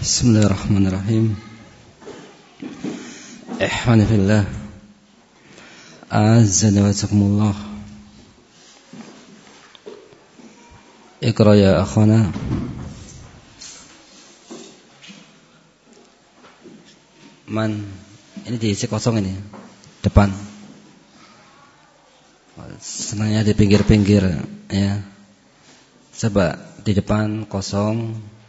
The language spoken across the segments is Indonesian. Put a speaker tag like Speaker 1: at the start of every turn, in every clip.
Speaker 1: Bismillahirrahmanirrahim. Ihwani fillah. Azza wa jalla. Iqra ya akhana Man Ini diisi kosong ini Depan. Senangnya di pinggir-pinggir ya. Coba di depan kosong.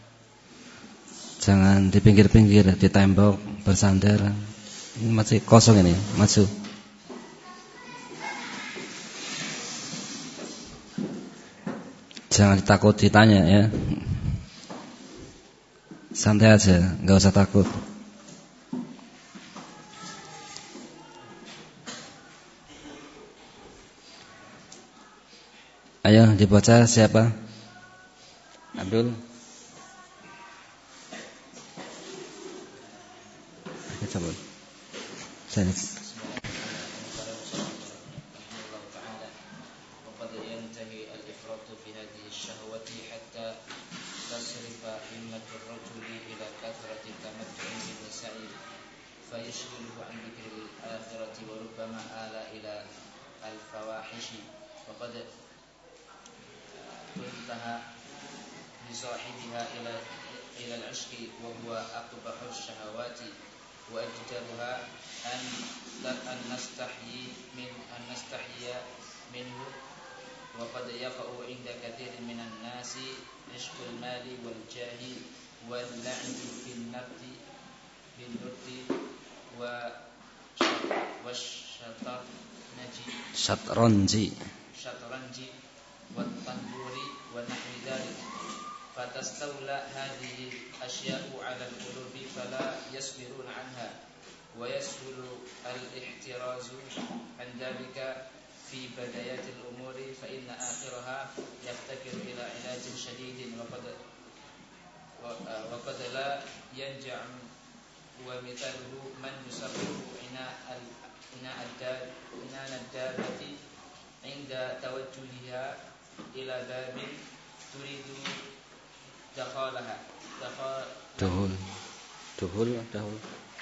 Speaker 1: Jangan di pinggir-pinggir, di tembok, bersandar. Ini masih kosong ini, masuk. Jangan takut ditanya ya. Santai aja, nggak usah takut. Ayo dibaca siapa? Abdul.
Speaker 2: التمتع بالنساء فيشغله عن ذكر الآخرة وربما آل إلى الفواحش. وقد تنتهى بصاحبها إلى إلى العشق وهو أقبح الشهوات. وأجدرها أن أن نستحيي من أن نستحيي منه وقد يقع عند كثير من الناس عشق المال والجاه واللعب في النبت بالنبت والشطرنج
Speaker 1: شطرنج
Speaker 2: شطرنج والطنبور ونحو ذلك فتستولى هذه الأشياء على القلوب فلا يصبرون عنها ويسهل الاحتراز عن ذلك في بدايات الأمور فإن آخرها يفتكر إلى علاج شديد وقد وقد لا ينجع ومثاله من يصرف إناء إناء الدابة عند توجهها إلى باب تريد Dakhalaha.
Speaker 1: Duhul. Duhul, dahul.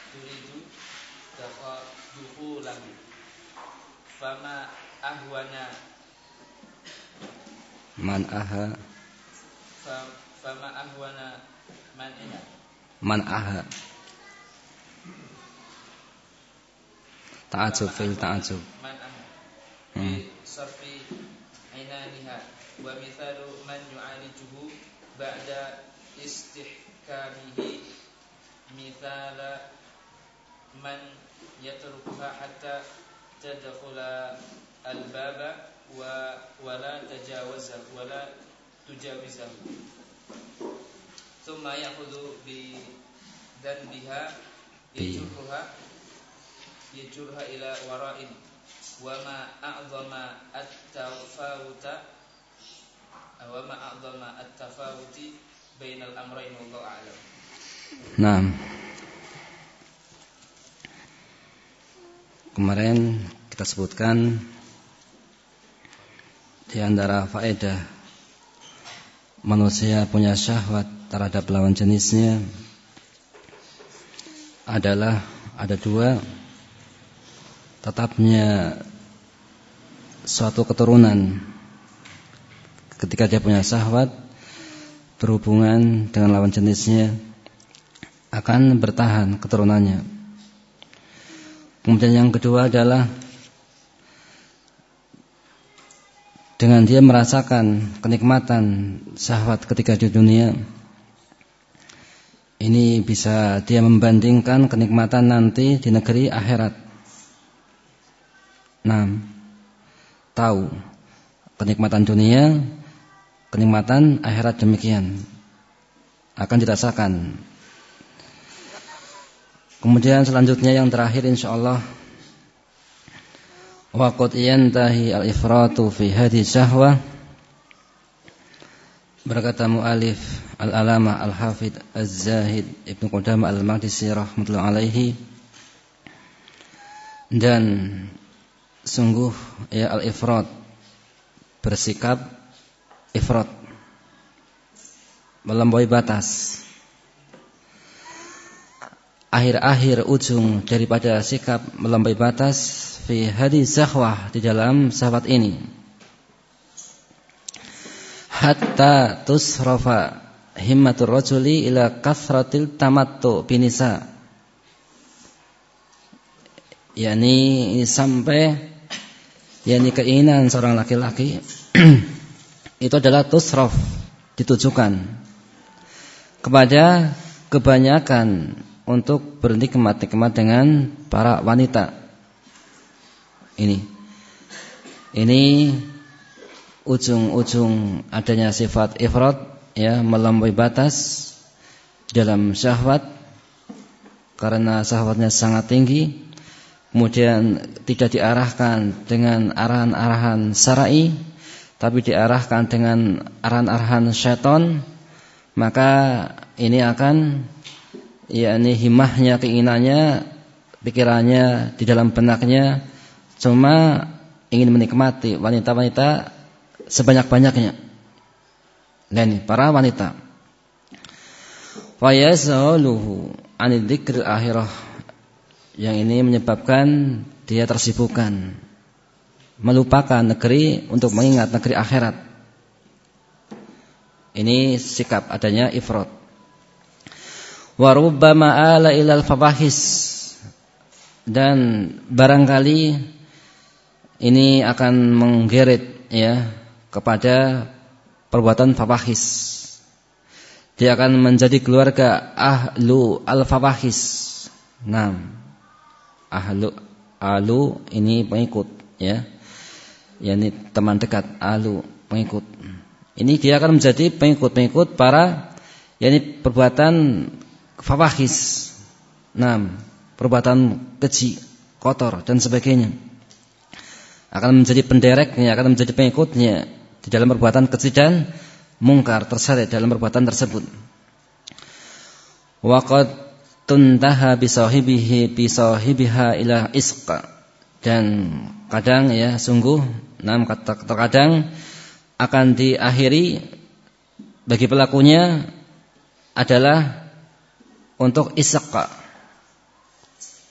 Speaker 2: Turidu dukhulahu. Fama ahwana.
Speaker 1: Man aha.
Speaker 2: Fama ahwana man iha.
Speaker 1: Man aha. Ta'ajub fil ta'ajub.
Speaker 2: Man aha. Hmm. Sarfi inaniha wa mithalu man yu'alijuhu ba'da istihkamihi mithala man yatrukuha hatta tadkhula al-baba wa wala tajawazah wala tujawizah thumma ya'khudhu bi dhanbiha yajurruha yajurruha ila wara'in. Wa ma a'zama at-tafawuta a'dama at-tafawuti bainal amrayn wallahu a'lam.
Speaker 1: Naam. Kemarin kita sebutkan di antara faedah manusia punya syahwat terhadap lawan jenisnya adalah ada dua tetapnya suatu keturunan ketika dia punya syahwat berhubungan dengan lawan jenisnya akan bertahan keturunannya. Kemudian yang kedua adalah dengan dia merasakan kenikmatan syahwat ketika di dunia ini bisa dia membandingkan kenikmatan nanti di negeri akhirat. Nah, tahu kenikmatan dunia kenikmatan akhirat demikian akan dirasakan. Kemudian selanjutnya yang terakhir insyaallah. Waqad yantahi al-ifratu fi hadhihi syahwa. Berkata mualif al-alama al-hafid az-zahid Ibnu Qudamah al-Maqdisi rahmatullahi alaihi. Dan sungguh ya al-ifrat bersikap ifrat melampaui batas. Akhir-akhir ujung daripada sikap melampaui batas fi hadis zahwah di dalam sahabat ini. Hatta tusrafa himmatur rajuli ila kathratil tamattu binisa. Yakni sampai yakni keinginan seorang laki-laki itu adalah tusraf ditujukan kepada kebanyakan untuk bernikmat-nikmat dengan para wanita. Ini. Ini ujung-ujung adanya sifat ifrat ya melampaui batas dalam syahwat karena syahwatnya sangat tinggi kemudian tidak diarahkan dengan arahan-arahan syar'i tapi diarahkan dengan arahan-arahan syaitan maka ini akan yakni himahnya keinginannya pikirannya di dalam benaknya cuma ingin menikmati wanita-wanita sebanyak-banyaknya. Dan para wanita. Wa yazaluhu anil akhirah. Yang ini menyebabkan dia tersibukkan melupakan negeri untuk mengingat negeri akhirat. Ini sikap adanya ifrat. Wa ala ilal fawahis dan barangkali ini akan menggeret ya kepada perbuatan fawahis. Dia akan menjadi keluarga ahlu al-fawahis. Nah, ahlu ahlu ini pengikut ya. Yani teman dekat ahlu pengikut. Ini dia akan menjadi pengikut-pengikut para yani perbuatan fawahis. Nah, perbuatan keji, kotor dan sebagainya. Akan menjadi pendereknya, akan menjadi pengikutnya di dalam perbuatan keji dan mungkar terseret dalam perbuatan tersebut. Waqad tuntaha bisahibihi bisahibiha ila isqa dan kadang ya sungguh kata terkadang akan diakhiri bagi pelakunya adalah untuk isqa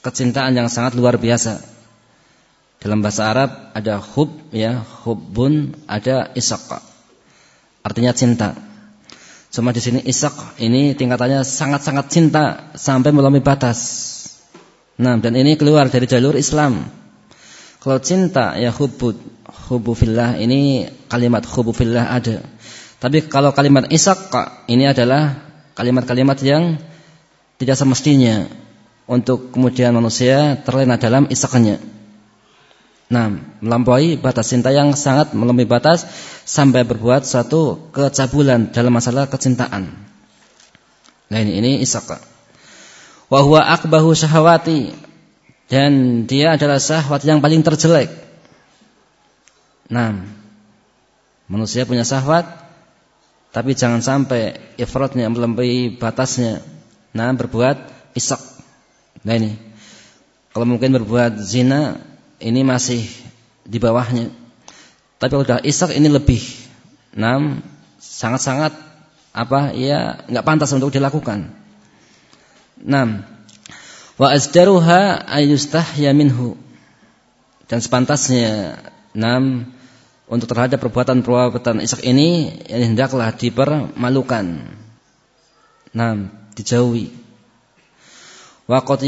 Speaker 1: kecintaan yang sangat luar biasa dalam bahasa Arab ada hub ya, hubbun, ada isaq. Artinya cinta. Cuma di sini isaq ini tingkatannya sangat-sangat cinta sampai melampaui batas. Nah, dan ini keluar dari jalur Islam. Kalau cinta ya hubbud, hubbu fillah ini kalimat hubbu fillah ada. Tapi kalau kalimat isaq ini adalah kalimat-kalimat yang tidak semestinya untuk kemudian manusia terlena dalam isaknya. Nah, melampaui batas cinta yang sangat melampaui batas sampai berbuat suatu kecabulan dalam masalah kecintaan. Nah ini, ini isaka. Wa huwa akbahu syahwati dan dia adalah syahwat yang paling terjelek. Nah, manusia punya syahwat tapi jangan sampai ifratnya melampaui batasnya. Nah, berbuat isak. Nah ini. Kalau mungkin berbuat zina ini masih di bawahnya. Tapi udah isak ini lebih. Nam sangat-sangat apa ya nggak pantas untuk dilakukan. Nam wa azdaruha ayustahya minhu. Dan sepantasnya nam untuk terhadap perbuatan-perbuatan isak ini yang hendaklah dipermalukan. Nam dijauhi. Wa qad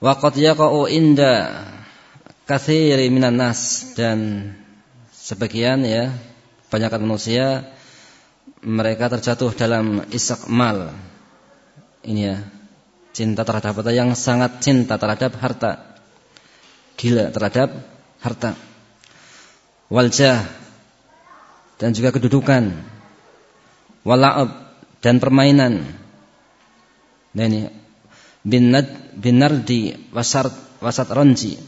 Speaker 1: Waqad yaqa'u inda kathiri minan nas. Dan sebagian ya banyak manusia mereka terjatuh dalam isakmal ini ya cinta terhadap harta yang sangat cinta terhadap harta. Gila terhadap harta. Waljah dan juga kedudukan. Wala'ab dan permainan. Nah ini binad binardi wasart wasat ronji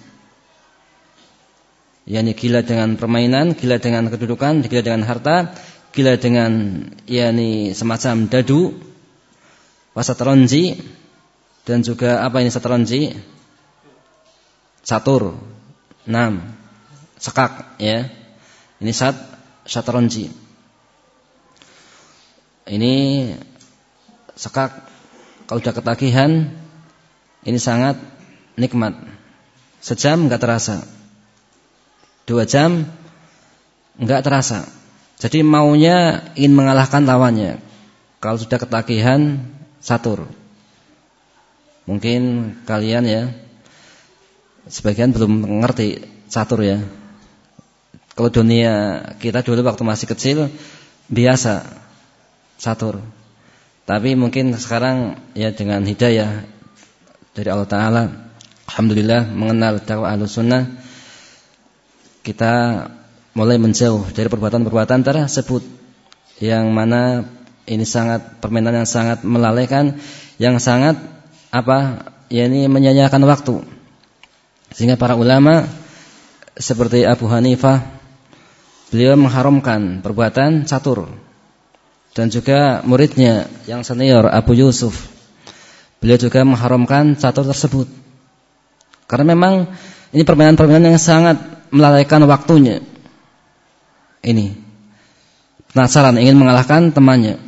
Speaker 1: yakni gila dengan permainan, gila dengan kedudukan, gila dengan harta, gila dengan yakni semacam dadu, wasat ronji dan juga apa ini satronji? catur, enam, sekak, ya. Ini sat syataronji. Ini sekak kalau sudah ketagihan ini sangat nikmat. Sejam enggak terasa. Dua jam enggak terasa. Jadi maunya ingin mengalahkan lawannya. Kalau sudah ketagihan satur. Mungkin kalian ya sebagian belum mengerti catur ya. Kalau dunia kita dulu waktu masih kecil biasa catur. Tapi mungkin sekarang ya dengan hidayah dari Allah Taala, alhamdulillah mengenal dakwah sunnah kita mulai menjauh dari perbuatan-perbuatan tersebut yang mana ini sangat permainan yang sangat melalaikan, yang sangat apa? Ya ini menyanyiakan waktu. Sehingga para ulama seperti Abu Hanifah beliau mengharamkan perbuatan catur. Dan juga muridnya yang senior Abu Yusuf beliau juga mengharamkan catur tersebut. Karena memang ini permainan-permainan yang sangat melalaikan waktunya. Ini penasaran ingin mengalahkan temannya.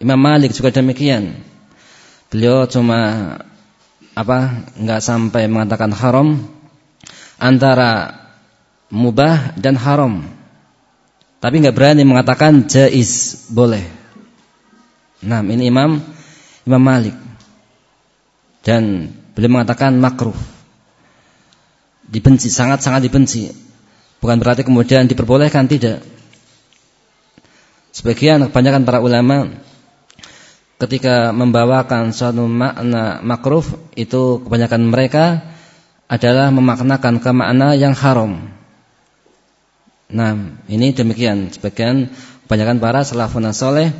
Speaker 1: Imam Malik juga demikian. Beliau cuma apa enggak sampai mengatakan haram antara mubah dan haram. Tapi enggak berani mengatakan jaiz, boleh. Nah, ini Imam Imam Malik. Dan beliau mengatakan makruh. Dibenci, sangat-sangat dibenci. Bukan berarti kemudian diperbolehkan, tidak. Sebagian kebanyakan para ulama ketika membawakan suatu makna makruh itu kebanyakan mereka adalah memaknakan ke makna yang haram. Nah, ini demikian sebagian kebanyakan para salafun saleh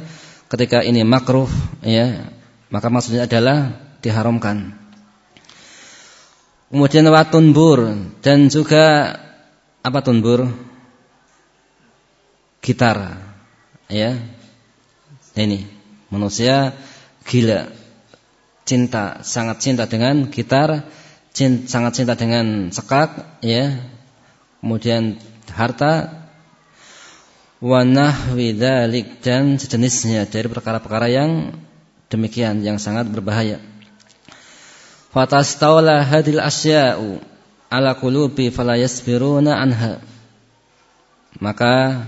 Speaker 1: ketika ini makruh ya, maka maksudnya adalah diharamkan. Kemudian watunbur dan juga apa tunbur? Gitar. Ya. Ini Manusia gila, cinta, sangat cinta dengan gitar, cinta, sangat cinta dengan sekak, ya. Kemudian harta, wanah widalik dan sejenisnya dari perkara-perkara yang demikian yang sangat berbahaya. Fatastawla hadil asya'u ala qulubi fala yasbiruna anha. Maka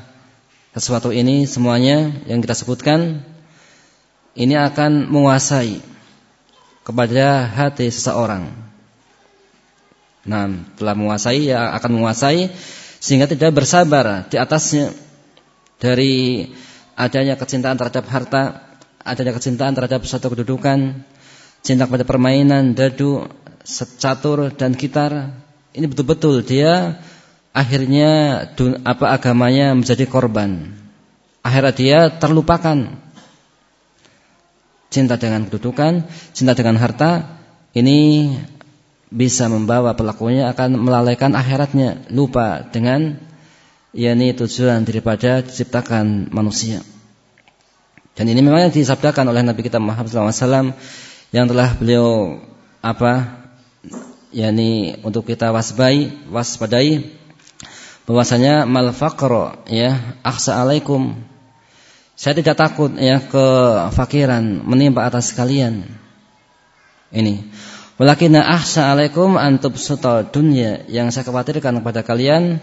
Speaker 1: sesuatu ini semuanya yang kita sebutkan ini akan menguasai kepada hati seseorang. Nah, telah menguasai ya akan menguasai sehingga tidak bersabar di atasnya dari adanya kecintaan terhadap harta, adanya kecintaan terhadap suatu kedudukan, cinta kepada permainan, dadu, secatur dan gitar. Ini betul-betul dia akhirnya apa agamanya menjadi korban. Akhirnya dia terlupakan cinta dengan kedudukan, cinta dengan harta, ini bisa membawa pelakunya akan melalaikan akhiratnya, lupa dengan yakni tujuan daripada diciptakan manusia. Dan ini memang disabdakan oleh Nabi kita Muhammad SAW yang telah beliau apa yakni untuk kita wasbai, waspadai bahwasanya mal ya akhsa alaikum saya tidak takut ya kefakiran menimpa atas kalian. Ini. Walakinna ahsa alaikum antub sutal dunia yang saya khawatirkan kepada kalian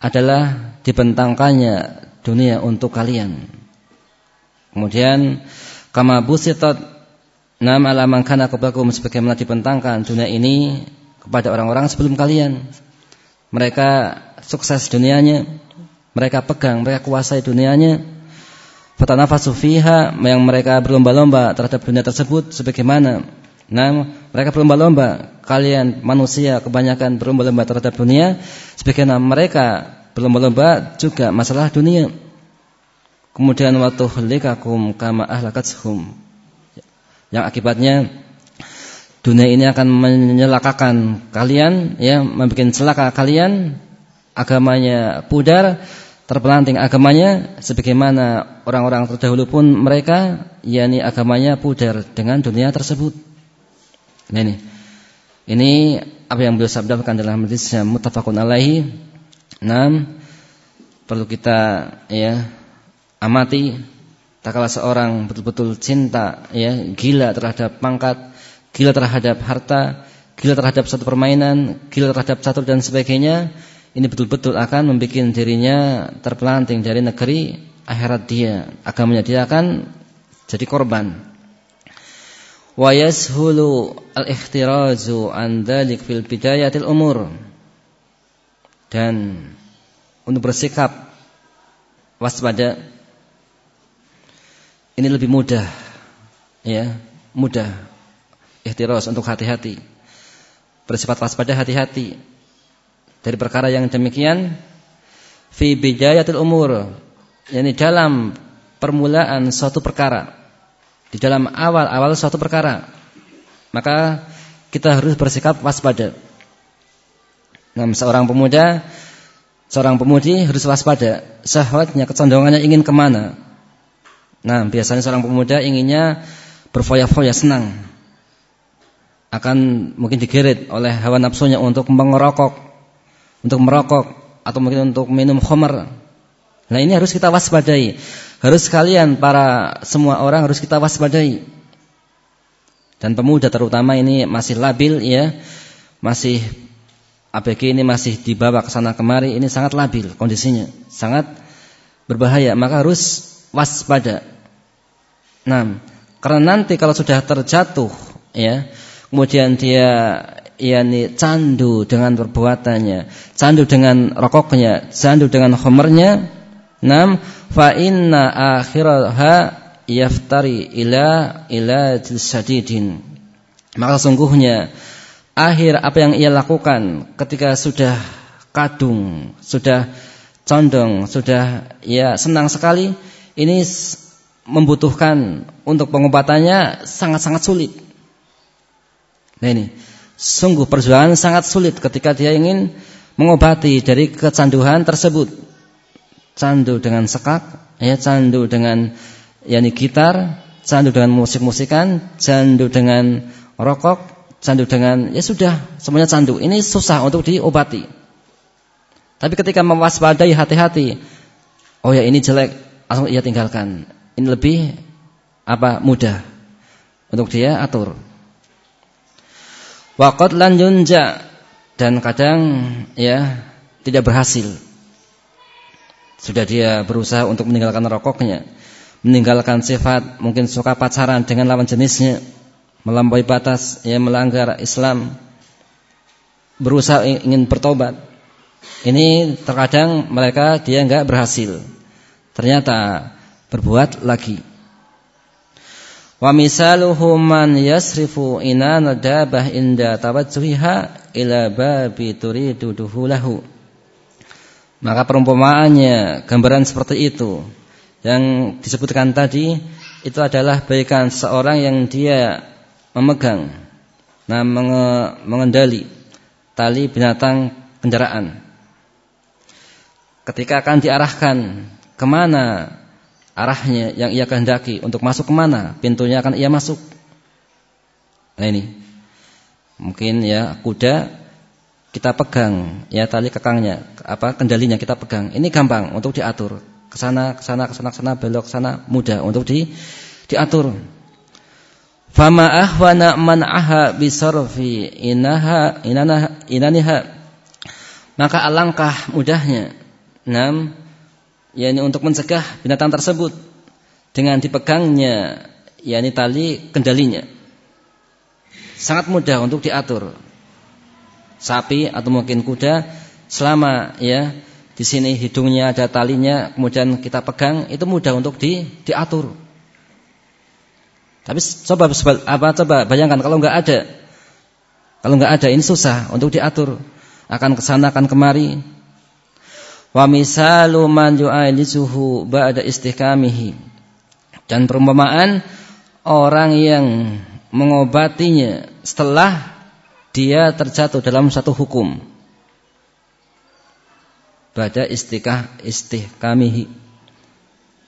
Speaker 1: adalah dibentangkannya dunia untuk kalian. Kemudian kama busitat nam alaman kana kebakum sebagaimana dibentangkan dunia ini kepada orang-orang sebelum kalian. Mereka sukses dunianya, mereka pegang, mereka kuasai dunianya fatanafasu fiha yang mereka berlomba-lomba terhadap dunia tersebut sebagaimana nah mereka berlomba-lomba kalian manusia kebanyakan berlomba-lomba terhadap dunia sebagaimana mereka berlomba-lomba juga masalah dunia kemudian waktu likakum kama ahlakatshum yang akibatnya dunia ini akan menyelakakan kalian ya membuat celaka kalian agamanya pudar terpelanting agamanya sebagaimana orang-orang terdahulu pun mereka yakni agamanya pudar dengan dunia tersebut. Nah ini. Ini apa yang beliau sabdakan dalam hadis yang muttafaqun alaihi. Enam perlu kita ya amati tak kala seorang betul-betul cinta ya gila terhadap pangkat, gila terhadap harta, gila terhadap satu permainan, gila terhadap satu dan sebagainya, ini betul-betul akan membuat dirinya terpelanting dari negeri akhirat dia, agamanya dia akan jadi korban. Wa yashulu al-ikhtirazu an dzalik fil bidayatil umur. Dan untuk bersikap waspada ini lebih mudah ya, mudah ihtiraz untuk hati-hati. Bersifat waspada hati-hati. Dari perkara yang demikian fi bidayatil umur yakni dalam permulaan suatu perkara di dalam awal-awal suatu perkara maka kita harus bersikap waspada. Nah seorang pemuda seorang pemudi harus waspada. Syahwatnya kecenderungannya ingin ke mana nah biasanya seorang pemuda inginnya berfoya-foya senang akan mungkin digeret oleh hawa nafsunya untuk mengerokok untuk merokok atau mungkin untuk minum khamar. Nah, ini harus kita waspadai. Harus kalian para semua orang harus kita waspadai. Dan pemuda terutama ini masih labil ya. Masih ABG ini masih dibawa ke sana kemari, ini sangat labil kondisinya, sangat berbahaya, maka harus waspada. Nah, karena nanti kalau sudah terjatuh ya, kemudian dia yakni candu dengan perbuatannya, candu dengan rokoknya, candu dengan homernya, nam fa inna akhiraha yaftari ila ila syadidin. Maka sungguhnya akhir apa yang ia lakukan ketika sudah kadung, sudah condong, sudah ya senang sekali, ini membutuhkan untuk pengobatannya sangat-sangat sulit. Nah ini Sungguh perjuangan sangat sulit ketika dia ingin mengobati dari kecanduan tersebut. Candu dengan sekak, ya candu dengan yakni gitar, candu dengan musik-musikan, candu dengan rokok, candu dengan ya sudah semuanya candu. Ini susah untuk diobati. Tapi ketika mewaspadai hati-hati, oh ya ini jelek, langsung ia tinggalkan. Ini lebih apa mudah untuk dia atur. Waqad lan yunja dan kadang ya tidak berhasil. Sudah dia berusaha untuk meninggalkan rokoknya, meninggalkan sifat mungkin suka pacaran dengan lawan jenisnya, melampaui batas, ya melanggar Islam, berusaha ingin bertobat. Ini terkadang mereka dia enggak berhasil. Ternyata berbuat lagi. Wa misaluhu man yasrifu inana dabah inda tawajjuhiha ila babi turidu duhulahu. Maka perumpamaannya gambaran seperti itu yang disebutkan tadi itu adalah baikan seorang yang dia memegang nah mengendali tali binatang kendaraan. Ketika akan diarahkan ke mana arahnya yang ia kehendaki untuk masuk ke mana? Pintunya akan ia masuk. Nah ini. Mungkin ya kuda kita pegang. Ya tali kekangnya. Apa kendalinya kita pegang. Ini gampang untuk diatur. Ke sana ke sana ke sana ke sana belok sana. Mudah untuk di diatur. Fama ahwana man aha bisarfi inaha inanaha inaniha. Maka alangkah mudahnya. Enam yakni untuk mencegah binatang tersebut dengan dipegangnya yakni tali kendalinya. Sangat mudah untuk diatur. Sapi atau mungkin kuda selama ya di sini hidungnya ada talinya kemudian kita pegang itu mudah untuk di diatur. Tapi coba apa coba bayangkan kalau nggak ada kalau nggak ada ini susah untuk diatur akan ke sana akan kemari Wa misalu man yu'alisuhu ba'da istihkamihi. Dan perumpamaan orang yang mengobatinya setelah dia terjatuh dalam satu hukum. Ba'da istikah istihkamihi.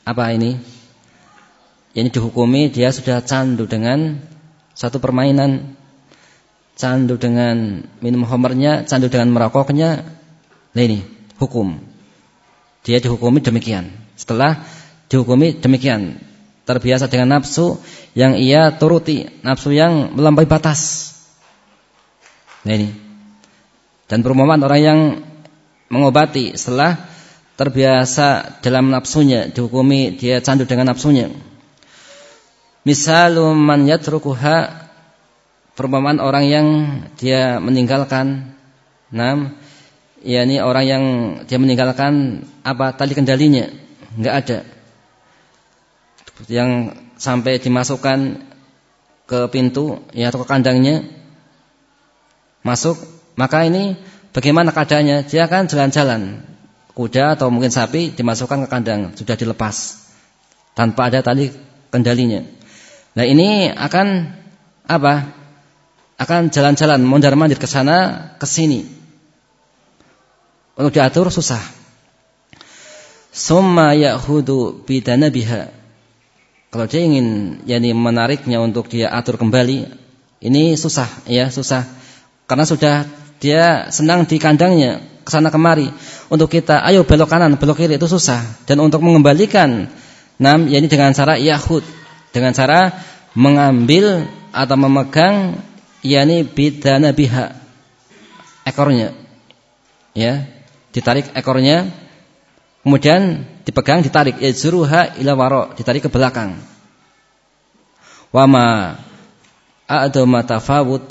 Speaker 1: Apa ini? Ini dihukumi dia sudah candu dengan satu permainan. candu dengan minum homernya, candu dengan merokoknya, nah ini hukum. Dia dihukumi demikian. Setelah dihukumi demikian, terbiasa dengan nafsu yang ia turuti, nafsu yang melampaui batas. Nah ini. Dan perumpamaan orang yang mengobati setelah terbiasa dalam nafsunya, dihukumi dia candu dengan nafsunya. Misalum man yatrukuha perumpamaan orang yang dia meninggalkan nam yakni orang yang dia meninggalkan apa tali kendalinya enggak ada yang sampai dimasukkan ke pintu ya atau ke kandangnya masuk maka ini bagaimana keadaannya dia akan jalan-jalan kuda atau mungkin sapi dimasukkan ke kandang sudah dilepas tanpa ada tali kendalinya Nah ini akan apa? Akan jalan-jalan mondar-mandir ke sana, ke sini. Untuk diatur susah. Summa ya'hudu bidanabiha. Kalau dia ingin yani menariknya untuk dia atur kembali, ini susah ya, susah. Karena sudah dia senang di kandangnya ke sana kemari. Untuk kita ayo belok kanan, belok kiri itu susah. Dan untuk mengembalikan nam yakni dengan cara yahud dengan cara mengambil atau memegang yakni bidana biha ekornya ya ditarik ekornya kemudian dipegang ditarik yajruha ila waro ditarik ke belakang wama a'dama tafawut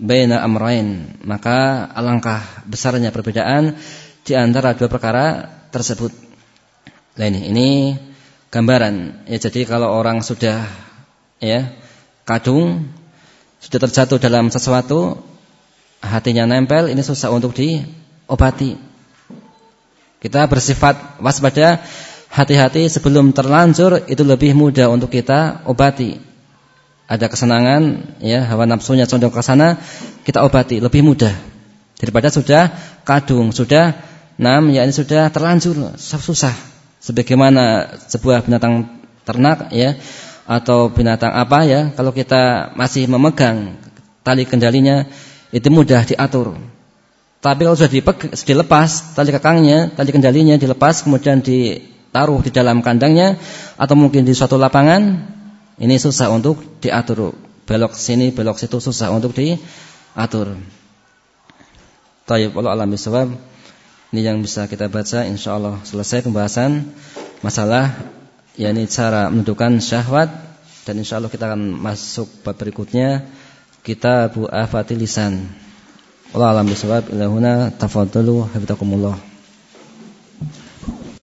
Speaker 1: baina amrain maka alangkah besarnya perbedaan di antara dua perkara tersebut nah ini ini gambaran. Ya jadi kalau orang sudah ya kadung sudah terjatuh dalam sesuatu hatinya nempel ini susah untuk diobati. Kita bersifat waspada, hati-hati sebelum terlanjur itu lebih mudah untuk kita obati. Ada kesenangan, ya hawa nafsunya condong ke sana, kita obati lebih mudah. Daripada sudah kadung, sudah nam, ya ini sudah terlanjur, susah. Sebagaimana sebuah binatang ternak ya atau binatang apa ya kalau kita masih memegang tali kendalinya itu mudah diatur tapi kalau sudah dilepas tali kekangnya tali kendalinya dilepas kemudian ditaruh di dalam kandangnya atau mungkin di suatu lapangan ini susah untuk diatur. Belok sini belok situ susah untuk diatur. Tayyib Allah alam bisawab ini yang bisa kita baca insyaallah selesai pembahasan masalah yakni cara menentukan syahwat dan insyaallah kita akan masuk bab berikutnya kita bu afati lisan. Allah alam bisawab ilahuna tafadhalu hafizakumullah.